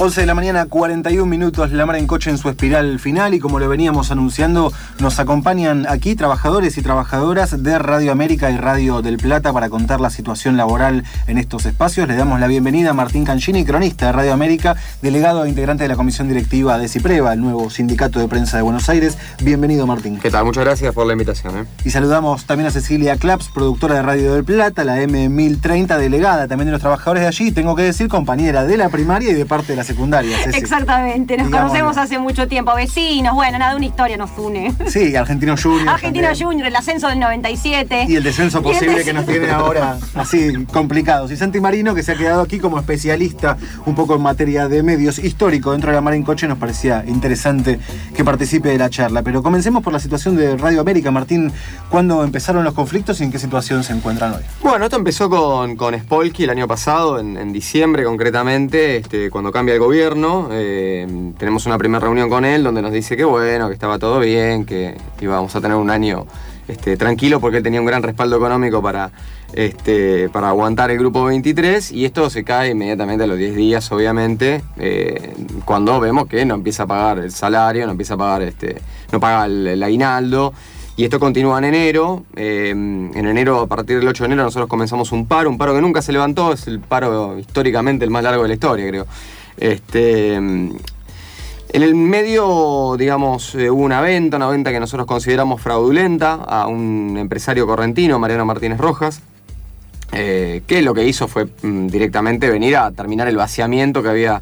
11 de la mañana, 41 minutos, la mar en coche en su espiral final y como lo veníamos anunciando, nos acompañan aquí trabajadores y trabajadoras de Radio América y Radio del Plata para contar la situación laboral en estos espacios. Le damos la bienvenida a Martín Cancini, cronista de Radio América, delegado e integrante de la comisión directiva de CIPREVA, el nuevo sindicato de prensa de Buenos Aires. Bienvenido Martín. ¿Qué tal? Muchas gracias por la invitación. ¿eh? Y saludamos también a Cecilia Claps, productora de Radio del Plata, la M1030, delegada también de los trabajadores de allí, tengo que decir compañera de la primaria y de parte de la secundaria. Exactamente, nos conocemos hace mucho tiempo, vecinos, bueno, nada, una historia nos une. Sí, Argentino Junior. Argentino Junior, el ascenso del 97. Y el descenso posible que nos tiene ahora así complicados. Y Santi Marino, que se ha quedado aquí como especialista un poco en materia de medios histórico dentro de la mar en coche, nos parecía interesante que participe de la charla. Pero comencemos por la situación de Radio América. Martín, ¿cuándo empezaron los conflictos y en qué situación se encuentran hoy? Bueno, esto empezó con, con Spolky el año pasado, en, en diciembre concretamente, este, cuando cambia el gobierno. Eh, tenemos una primera reunión con él donde nos dice que bueno, que estaba todo bien, que íbamos a tener un año este, tranquilo porque él tenía un gran respaldo económico para, este, para aguantar el grupo 23 y esto se cae inmediatamente a los 10 días, obviamente, eh, cuando vemos que no empieza a pagar el salario, no empieza a pagar, este, no paga el, aguinaldo. Y esto continúa en enero. Eh, en enero, a partir del 8 de enero, nosotros comenzamos un paro, un paro que nunca se levantó, es el paro históricamente el más largo de la historia, creo. Este, en el medio, digamos, eh, hubo una venta, una venta que nosotros consideramos fraudulenta a un empresario correntino, Mariano Martínez Rojas, eh, que lo que hizo fue mm, directamente venir a terminar el vaciamiento que había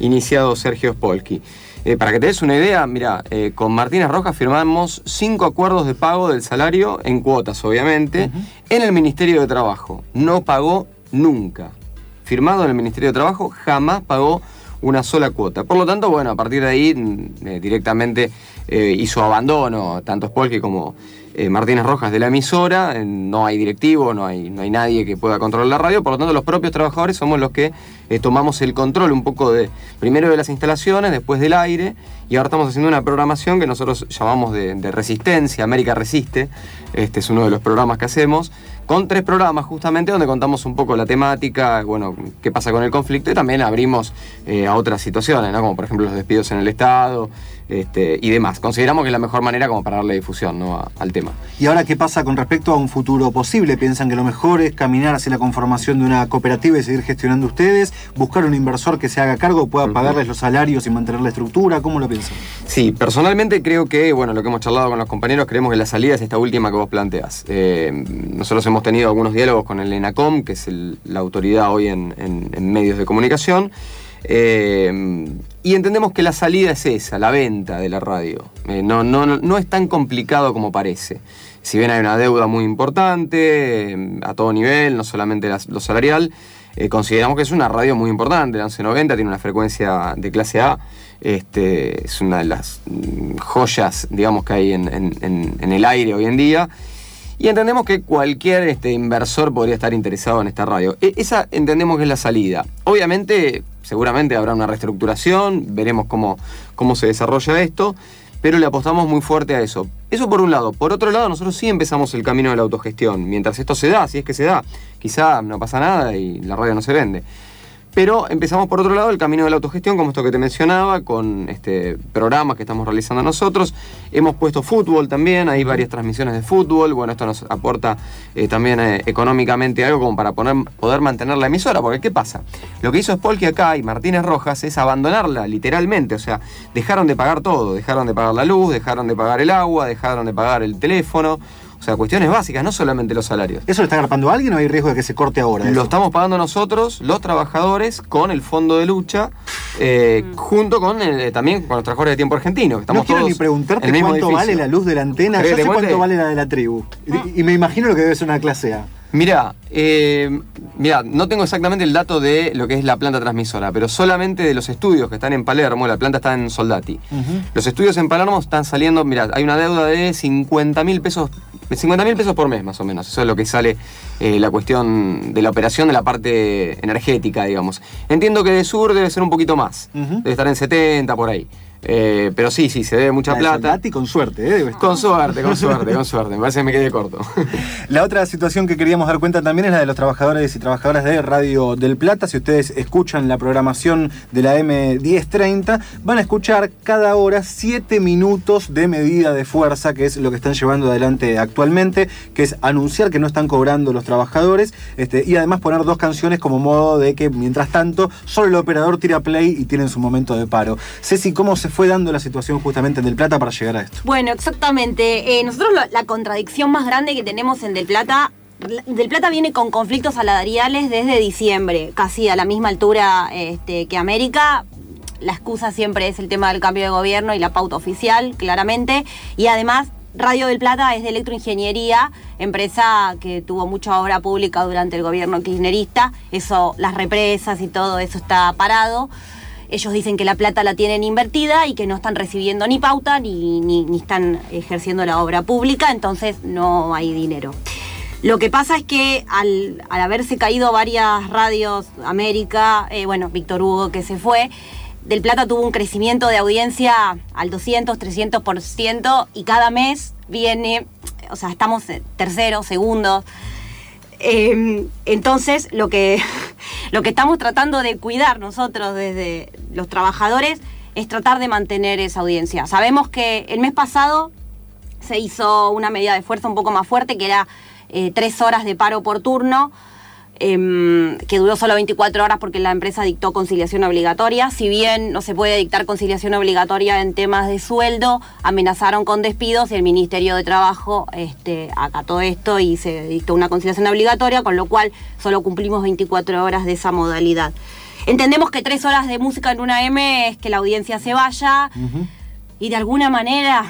iniciado Sergio Spolky. Eh, para que te des una idea, mira, con Martínez Rojas firmamos cinco acuerdos de pago del salario en cuotas, obviamente, en el Ministerio de Trabajo. No pagó nunca. Firmado en el Ministerio de Trabajo, jamás pagó una sola cuota. Por lo tanto, bueno, a partir de ahí mm, eh, directamente eh, hizo abandono tanto Spolky como eh, Martínez Rojas de la emisora, no hay directivo, no hay, no hay nadie que pueda controlar la radio, por lo tanto los propios trabajadores somos los que tomamos el control un poco de, primero de las instalaciones, después del aire, y ahora estamos haciendo una programación que nosotros llamamos de, Resistencia, América Resiste, este es uno de los programas que hacemos, con tres programas justamente donde contamos un poco la temática, bueno, qué pasa con el conflicto y también abrimos eh, a otras situaciones, ¿no? como por ejemplo los despidos en el Estado este, y demás. Consideramos que es la mejor manera como para darle difusión ¿no? al tema. ¿Y ahora qué pasa con respecto a un futuro posible? ¿Piensan que lo mejor es caminar hacia la conformación de una cooperativa y seguir gestionando ustedes? ¿Buscar un inversor que se haga cargo, pueda pagarles los salarios y mantener la estructura? ¿Cómo lo piensan? Sí, personalmente creo que, bueno, lo que hemos charlado con los compañeros, creemos que la salida es esta última que vos planteas. Eh, nosotros hemos hemos tenido algunos diálogos con el ENACOM, que es la autoridad hoy en, medios de comunicación, eh, y entendemos que la salida es esa, la venta de la radio. Eh, no, no, no, es tan complicado como parece. Si bien hay una deuda muy importante, eh, a todo nivel, no solamente lo salarial, consideramos que es una radio muy importante. La 1190 tiene una frecuencia de clase A. Este, es una de las mm, joyas, digamos, que hay en el aire hoy en día y entendemos que cualquier este, inversor podría estar interesado en esta radio. E, esa entendemos que es la salida. Obviamente, seguramente habrá una reestructuración, veremos cómo, cómo se desarrolla esto, pero le apostamos muy fuerte a eso. Eso por un lado. Por otro lado, nosotros sí empezamos el camino de la autogestión. Mientras esto se da, si es que se da, quizá no pasa nada y la radio no se vende. Pero empezamos por otro lado el camino de la autogestión, como esto que te mencionaba, con este, programas que estamos realizando nosotros. Hemos puesto fútbol también, hay varias transmisiones de fútbol. Bueno, esto nos aporta eh, también eh, económicamente algo como para poder mantener la emisora. Porque, ¿qué pasa? Lo que hizo Spolky acá y Martínez Rojas es abandonarla literalmente. O sea, dejaron de pagar todo. Dejaron de pagar la luz, dejaron de pagar el agua, dejaron de pagar el teléfono. O sea, cuestiones básicas, no solamente los salarios. ¿Eso lo está agarpando alguien o hay riesgo de que se corte ahora? Lo estamos pagando nosotros, los trabajadores, con el fondo de lucha, eh, mm. junto con eh, también con los trabajadores de tiempo argentino. no quiero ni preguntarte cuánto vale la luz de la antena, yo sé cuánto vale la de la tribu. Y, y me imagino lo que debe ser una clase A. Mira, eh, mira, no tengo exactamente el dato de lo que es la planta transmisora, pero solamente de los estudios que están en Palermo, la planta está en Soldati. Los estudios en Palermo están saliendo, mira, hay una deuda de 50 mil pesos, 50 mil pesos por mes más o menos. Eso es lo que sale eh, la cuestión de la operación de la parte energética, digamos. Entiendo que de sur debe ser un poquito más, debe estar en 70 por ahí. Eh, pero sí, sí, se debe mucha La de plata. Soldati con suerte, ¿eh? Con suerte, con suerte, con suerte. Me parece que me quedé corto. La otra situación que queríamos dar cuenta también es la de los trabajadores y trabajadoras de Radio del Plata. Si ustedes escuchan la programación de la M1030, van a escuchar cada hora 7 minutos de medida de fuerza, que es lo que están llevando adelante actualmente, que es anunciar que no están cobrando los trabajadores este, y además poner dos canciones como modo de que mientras tanto solo el operador tira play y tienen su momento de paro. Ceci, ¿cómo se fue dando la situación justamente en Del Plata para llegar a esto? Bueno, exactamente. Eh, nosotros la contradicción más grande que tenemos en Del Plata, Del Plata viene con conflictos salariales desde diciembre, casi a la misma altura este, que América. La excusa siempre es el tema del cambio de gobierno y la pauta oficial, claramente. Y además, Radio del Plata es de electroingeniería, empresa que tuvo mucha obra pública durante el gobierno kirchnerista. Eso, las represas y todo eso está parado. Ellos dicen que la plata la tienen invertida y que no están recibiendo ni pauta ni, ni, ni están ejerciendo la obra pública, entonces no hay dinero. Lo que pasa es que al, al haberse caído varias radios, América, eh, bueno, Víctor Hugo que se fue, Del Plata tuvo un crecimiento de audiencia al 200, 300% y cada mes viene, o sea, estamos terceros, segundos. Eh, entonces, lo que, lo que estamos tratando de cuidar nosotros desde los trabajadores es tratar de mantener esa audiencia. Sabemos que el mes pasado se hizo una medida de fuerza un poco más fuerte, que era eh, tres horas de paro por turno, em, que duró solo 24 horas porque la empresa dictó conciliación obligatoria. Si bien no se puede dictar conciliación obligatoria en temas de sueldo, amenazaron con despidos y el Ministerio de Trabajo este, acató esto y se dictó una conciliación obligatoria, con lo cual solo cumplimos 24 horas de esa modalidad. Entendemos que tres horas de música en una M es que la audiencia se vaya y de alguna manera,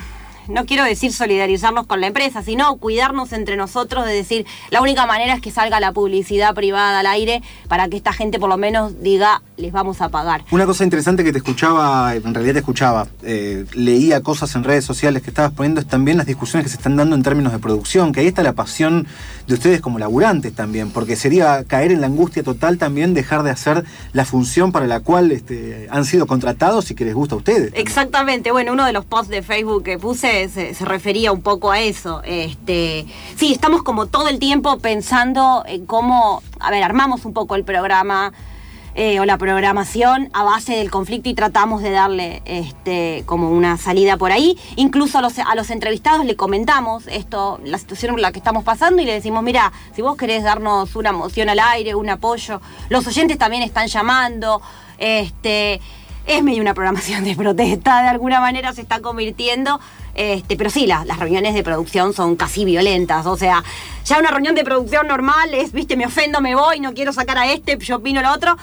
no quiero decir solidarizarnos con la empresa, sino cuidarnos entre nosotros de decir, la única manera es que salga la publicidad privada al aire para que esta gente por lo menos diga, les vamos a pagar. Una cosa interesante que te escuchaba, en realidad te escuchaba, eh, leía cosas en redes sociales que estabas poniendo, es también las discusiones que se están dando en términos de producción, que ahí está la pasión de ustedes como laburantes también, porque sería caer en la angustia total también dejar de hacer la función para la cual este, han sido contratados y que les gusta a ustedes. Exactamente, bueno, uno de los posts de Facebook que puse se, refería un poco a eso. Este, sí, estamos como todo el tiempo pensando en cómo, a ver, armamos un poco el programa eh, o la programación a base del conflicto y tratamos de darle este, como una salida por ahí. Incluso a los, entrevistados le comentamos esto, la situación por la que estamos pasando y le decimos, mira, si vos querés darnos una moción al aire, un apoyo, los oyentes también están llamando, este, es medio una programación de protesta, de alguna manera se está convirtiendo. Este, pero sí, la- las reuniones de producción son casi violentas. O sea, ya una reunión de producción normal es, viste, me ofendo, me voy, no quiero sacar a este, yo opino lo otro.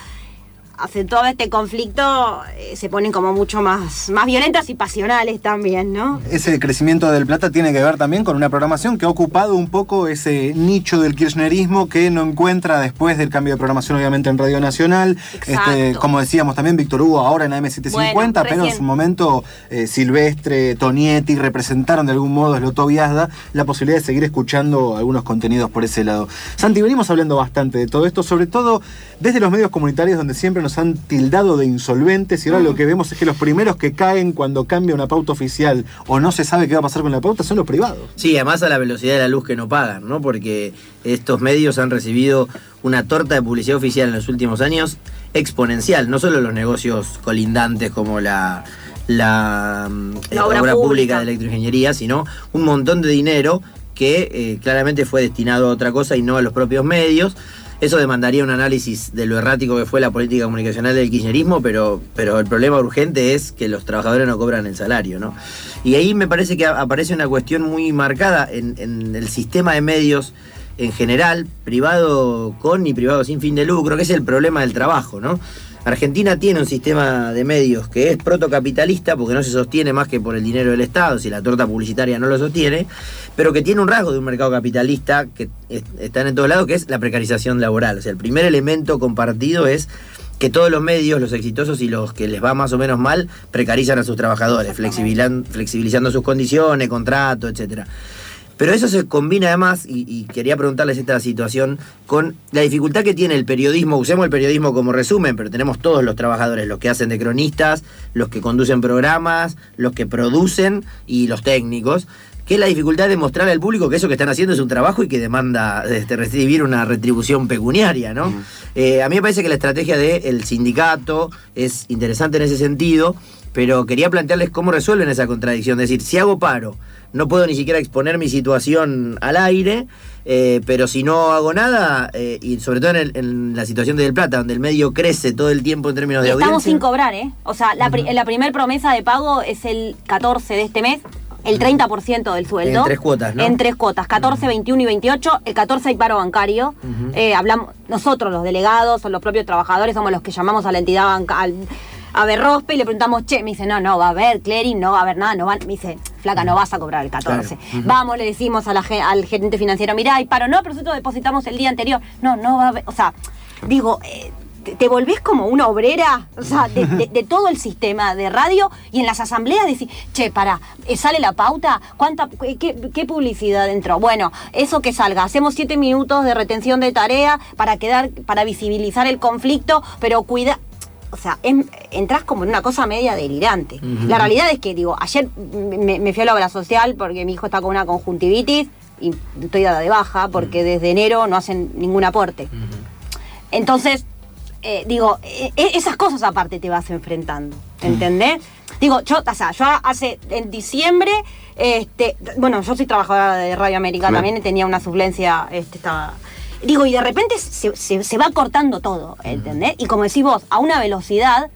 Hace todo este conflicto eh, se ponen como mucho más, más violentas y pasionales también, ¿no? Ese crecimiento del Plata tiene que ver también con una programación que ha ocupado un poco ese nicho del kirchnerismo que no encuentra después del cambio de programación, obviamente, en Radio Nacional. Este, como decíamos también, Víctor Hugo ahora en AM750, Bueno, pero en su momento eh, Silvestre, Tonietti representaron de algún modo Sloto Viazda la posibilidad de seguir escuchando algunos contenidos por ese lado. Santi, venimos hablando bastante de todo esto, sobre todo desde los medios comunitarios donde siempre nos han tildado de insolventes y ahora lo que vemos es que los primeros que caen cuando cambia una pauta oficial o no se sabe qué va a pasar con la pauta son los privados. Sí, además a la velocidad de la luz que no pagan, ¿no? Porque estos medios han recibido una torta de publicidad oficial en los últimos años exponencial, no solo los negocios colindantes como la, la, mm, La obra pública. pública. de electroingeniería, sino un montón de dinero que eh, claramente fue destinado a otra cosa y no a los propios medios. Eso demandaría un análisis de lo errático que fue la política comunicacional del kirchnerismo, pero, pero el problema urgente es que los trabajadores no cobran el salario, ¿no? Y ahí me parece que aparece una cuestión muy marcada en, en el sistema de medios en general, privado con y privado sin fin de lucro, que es el problema del trabajo, ¿no? Argentina tiene un sistema de medios que es protocapitalista porque no se sostiene más que por el dinero del Estado, si la torta publicitaria no lo sostiene, pero que tiene un rasgo de un mercado capitalista que es- está en todos lados, que es la precarización laboral. O sea, el primer elemento compartido es que todos los medios, los exitosos y los que les va más o menos mal, precarizan a sus trabajadores, flexibilizando sus condiciones, contrato, etcétera. Pero eso se combina además, y, y quería preguntarles esta situación, con la dificultad que tiene el periodismo, usemos el periodismo como resumen, pero tenemos todos los trabajadores, los que hacen de cronistas, los que conducen programas, los que producen y los técnicos que es la dificultad de mostrarle al público que eso que están haciendo es un trabajo y que demanda este, recibir una retribución pecuniaria, ¿no? Eh, a mí me parece que la estrategia del sindicato es interesante en ese sentido, pero quería plantearles cómo resuelven esa contradicción. Es decir, si hago paro, no puedo ni siquiera exponer mi situación al aire, eh, pero si no hago nada, eh, y sobre todo en, el- en la situación de Del Plata, donde el medio crece todo el tiempo en términos de Estamos audiencia. sin cobrar, ¿eh? O sea, la, pri- la primer promesa de pago es el 14 de este mes, el 30% del sueldo. En tres cuotas, ¿no? En tres cuotas, 14, 21 y 28. El 14 hay paro bancario. Eh, hablamos, nosotros, los delegados, o los propios trabajadores, somos los que llamamos a la entidad bancaria. A Berrospe y le preguntamos, che, me dice, no, no va a haber clearing, no va a haber nada, no va, me dice, flaca, no vas a cobrar el 14. Vamos, le decimos a la ge- al gerente financiero, mirá, hay paro, no, pero nosotros depositamos el día anterior. No, no va a haber, o sea, digo, eh, te, te volvés como una obrera, o sea, de, de- de todo el sistema de radio y en las asambleas decís, che, para, sale la pauta, ¿cuánta, qué, qué publicidad entró? Bueno, eso que salga, hacemos siete minutos de retención de tarea para quedar, para visibilizar el conflicto, pero cuida. O sea, entras como en una cosa media delirante. La realidad es que, digo, ayer me, me fui a la obra social porque mi hijo está con una conjuntivitis y estoy dada de baja porque desde enero no hacen ningún aporte. Entonces, eh, digo, eh, eh, esas cosas aparte te vas enfrentando, ¿entendés? Digo, yo, o sea, yo hace, en diciembre, este, bueno, yo soy trabajadora de Radio América también, tenía una suplencia, este, estaba... Digo, y de repente se, se- se va cortando todo, ¿entendés? Y como decís vos, a una velocidad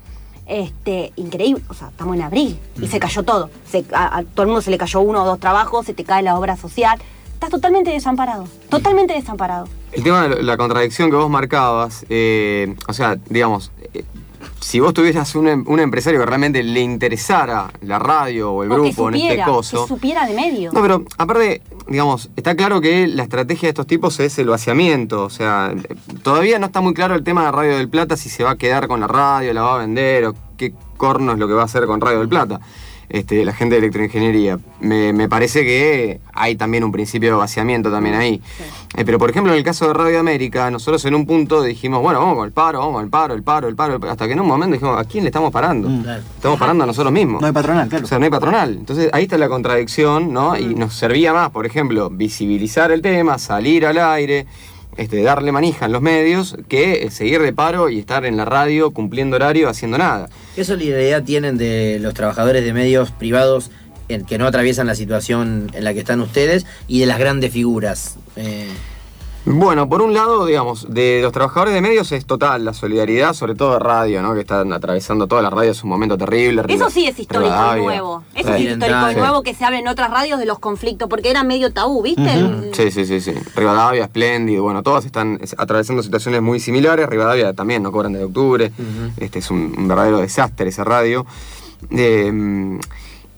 este, increíble, o sea, estamos en abril y se cayó todo. Se- a, a todo el mundo se le cayó uno o dos trabajos, se te cae la obra social. Estás totalmente desamparado, totalmente desamparado. El tema de la contradicción que vos marcabas, eh, o sea, digamos, eh, si vos tuvieras un, em- un empresario que realmente le interesara la radio o el O que grupo en este coso. que supiera de medio. No, pero aparte, digamos, está claro que la estrategia de estos tipos es el vaciamiento. O sea, todavía no está muy claro el tema de Radio del Plata, si se va a quedar con la radio, la va a vender o qué corno es lo que va a hacer con Radio del Plata. Este, la gente de electroingeniería. Me, me parece que hay también un principio de vaciamiento también ahí. Eh, pero por ejemplo, en el caso de Radio América, nosotros en un punto dijimos, bueno, vamos con el paro, vamos con el paro, el paro, el paro, el paro, hasta que en un momento dijimos, ¿a quién le estamos parando? Mm. Claro. Estamos parando a nosotros mismos. No hay patronal, claro. O sea, no hay patronal. Entonces ahí está la contradicción, ¿no? Y nos servía más, por ejemplo, visibilizar el tema, salir al aire, este, darle manija en los medios, que eh, seguir de paro y estar en la radio cumpliendo horario haciendo nada. ¿Qué solidaridad tienen de los trabajadores de medios privados en que no atraviesan la situación en la que están ustedes y de las grandes figuras? Eh, Bueno, por un lado, digamos, de los trabajadores de medios es total la solidaridad, sobre todo de radio, ¿no? Que están atravesando todas las radios un momento terrible. Eso sí es histórico y nuevo. Eso Sí. es histórico y nuevo que se habla en otras radios de los conflictos, porque era medio tabú, ¿viste? El- Sí, sí, sí, sí. Rivadavia, Espléndido, bueno, todas están es- atravesando situaciones muy similares. Rivadavia también no cobran desde octubre. Este es un, un verdadero desastre esa radio. Eh,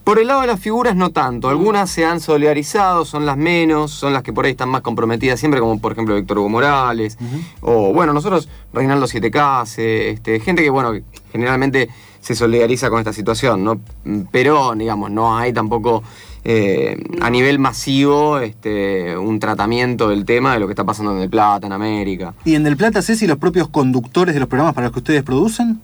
por el lado de las figuras no tanto. Algunas se han solidarizado, son las menos, son las que por ahí están más comprometidas siempre, como por ejemplo Víctor Hugo Morales. O bueno, nosotros, Reinaldo Siete Case, este, gente que bueno, que generalmente se solidariza con esta situación, ¿no? Pero, digamos, no hay tampoco eh, a nivel masivo este, un tratamiento del tema de lo que está pasando en El Plata, en América. ¿Y en Del Plata, Ceci, los propios conductores de los programas para los que ustedes producen?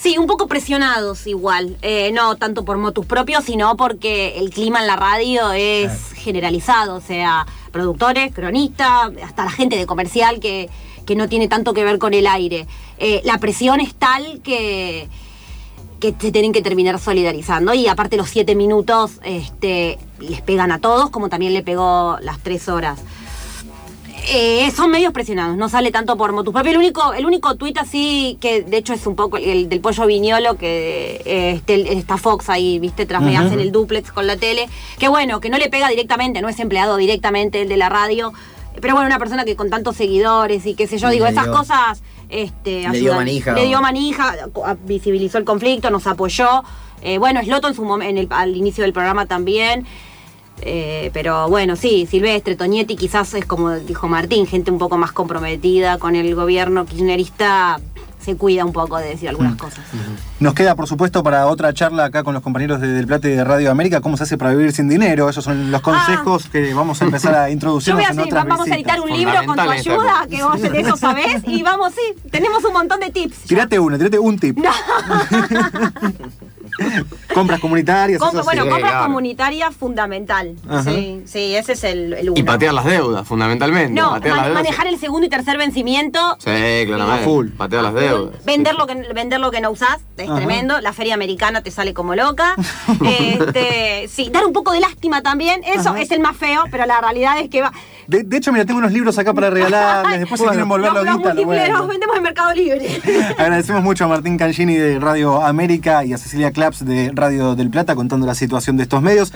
Sí, un poco presionados igual. Eh, no tanto por motus propios, sino porque el clima en la radio es generalizado. O sea, productores, cronistas, hasta la gente de comercial que, que no tiene tanto que ver con el aire. Eh, la presión es tal que, que se tienen que terminar solidarizando. Y aparte los siete minutos este, les pegan a todos, como también le pegó las tres horas. Eh, son medios presionados, no sale tanto por motus propio. El único, el único tuit así, que de hecho es un poco el del pollo viñolo, que eh, este, está Fox ahí, viste, tras me hacen el duplex con la tele. Que bueno, que no le pega directamente, no es empleado directamente el de la radio. Pero bueno, una persona que con tantos seguidores y qué sé yo, digo, esas dio- cosas este, le dio manija, Le dio manija, visibilizó el conflicto, nos apoyó. Eh, bueno, Sloto en su en el, al inicio del programa también. Eh, pero bueno, sí, Silvestre, Toñetti quizás es como dijo Martín, gente un poco más comprometida con el gobierno kirchnerista, se cuida un poco de decir algunas cosas. Nos queda, por supuesto, para otra charla acá con los compañeros de Del Plata y de Radio América, cómo se hace para vivir sin dinero. Esos son los consejos que vamos a empezar a a otras vamos a visitas. editar un libro con tu ayuda, que vos de eso sabés, y vamos, sí, tenemos un montón de tips. Tirate uno, tirate un tip. Compras comunitarias, Compra- bueno, sí. sí, compras claro. comunitarias fundamental. Ajá. Sí, sí, ese es el, el uno. Y patear las deudas, fundamentalmente. No, patear man- las deudas. manejar el segundo y tercer vencimiento. Sí, claramente. A full. Patear las deudas. Vender lo que vender lo que no usás, es Ajá. tremendo. La feria americana te sale como loca. este, sí, dar un poco de lástima también. Eso Ajá. es el más feo, pero la realidad es que va. De, de hecho, mira, tengo unos libros acá para regalarles. Después, si quieren volverlo los, los guita, lo múltiples vuelven. los vendemos en Mercado Libre. Agradecemos mucho a Martín Cangini de Radio América y a Cecilia Claps de Radio del Plata contando la situación de estos medios.